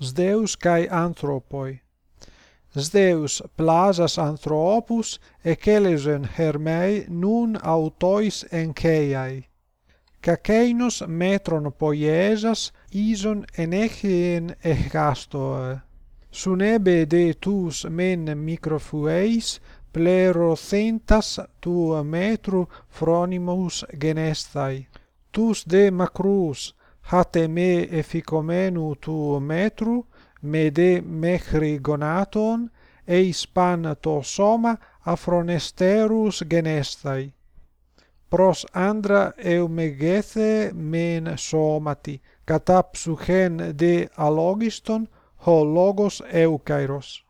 Sdeus kai anthropoi. Sdeus plasas anthropus ekelesen hermei nun autois enkeiai. Kakeinos metron poiesas ison enechien echastoe. Sunebe de tus men microfueis plerothentas tu metru phronimus genestai. Tus de macrus hate me efficomenu tu metru, mede mechri gonaton, eis pan to soma afronesterus genestai. Pros andra eumegethe men somati, κατάψουχεν δε αλόγιστον, ο λόγος eukairos